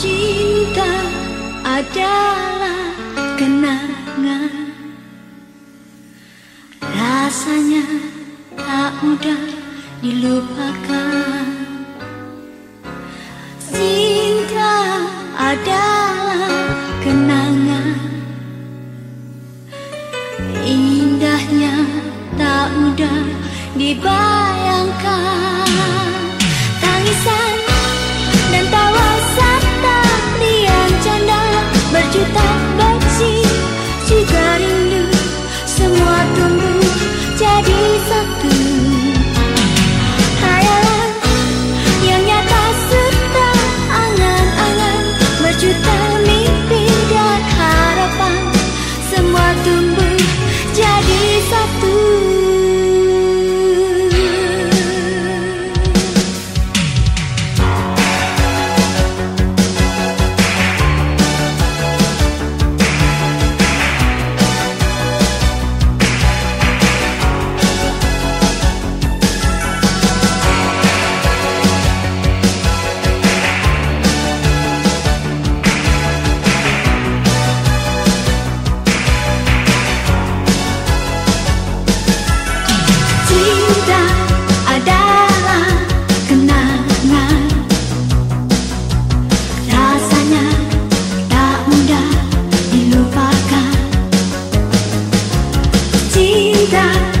cinta adalah kenangan. Rasanya tak mudah dilupakan. Cinta adalah kenangan. Indahnya tak mudah dibayar vida.